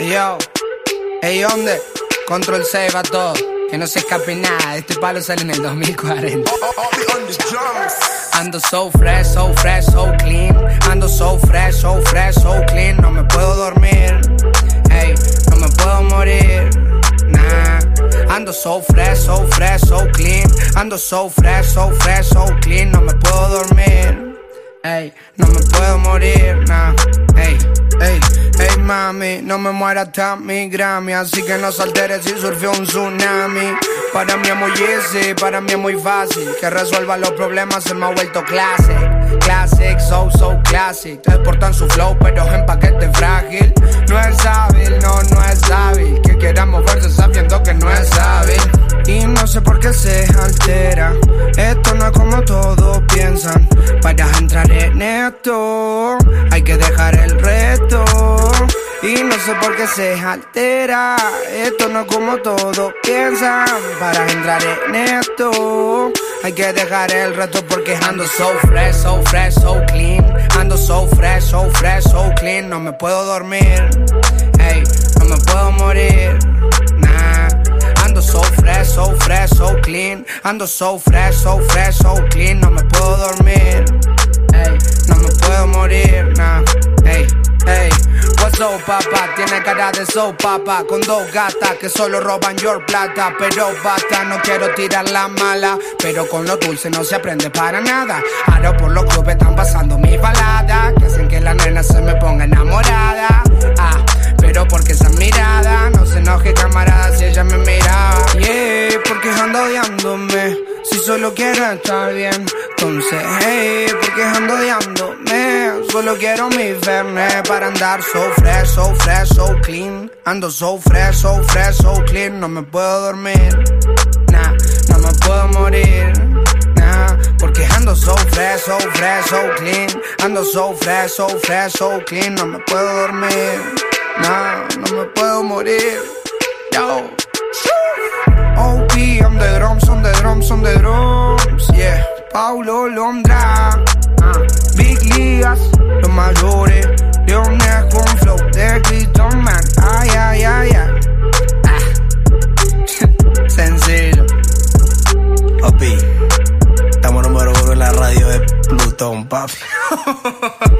Yo, hey, ¿dónde? Control C va todo. Que no se escape nada. Este palo sale en el 2040. Ando so fresh, so fresh, so clean. Ando so fresh, so fresh, so clean. No me puedo dormir. Hey, no me puedo morir. Nah. Ando so fresh, so fresh, so clean. Ando so fresh, so fresh, so clean. No me puedo dormir. Ey, no me puedo morir, nah. Ey, ey, ey, mami, no me muera hasta mi Grammy. Así que no se altere si surgió un tsunami. Para mí es muy easy, para mí es muy fácil. Que resuelva los problemas se me ha vuelto classic. Classic, so, so classic. Transportan su flow, pero en paquete frágil. No es hábil, no, no es hábil. Que quiera moverse sabiendo que no es hábil. Y no sé por qué se altera. Esto no es como todos piensan. Para entrar en esto, hay que. Y no sé por qué se altera. Esto no es como todos piensan. Para entrar en esto, hay que dejar el reto porque ando so fresh, so fresh, so clean. Ando so fresh, so fresh, so clean. No me puedo dormir. Ey, no me puedo morir. Nah. Ando so fresh, so fresh, so clean. Ando so fresh, so fresh, so clean. No me puedo Up, papá? Tiene cara de so, papá. Con dos gatas que solo roban your plata. Pero basta, no quiero tirar la mala. Pero con lo dulce no se aprende para nada. Ahora por los clubes están pasando mis baladas. Que hacen que la nena se me ponga enamorada. Ah, pero porque esa mirada no se enoje, camarada, si ella me miraba. Yeah, porque anda odiándome. Si solo quiero estar bien. Entonces, hey, porque ando odiándome. Solo quiero mi verne para andar so fresh, so fresh, so clean. Ando so fresh, so fresh, so clean. No me puedo dormir. Nah, no me puedo morir. Nah, porque ando so fresh, so fresh, so clean. Ando so fresh, so fresh, so clean. No me puedo dormir. Nah, no me puedo morir. Yo. OP, I'm the drums, on the drums, on the drums. Yeah. Paulo Londra. Los mayores. Leones con flow de Cristo Man. Ay, ay, ay, ay. Ah. Sencillo. Papi, estamos número uno en la radio de Plutón, papi.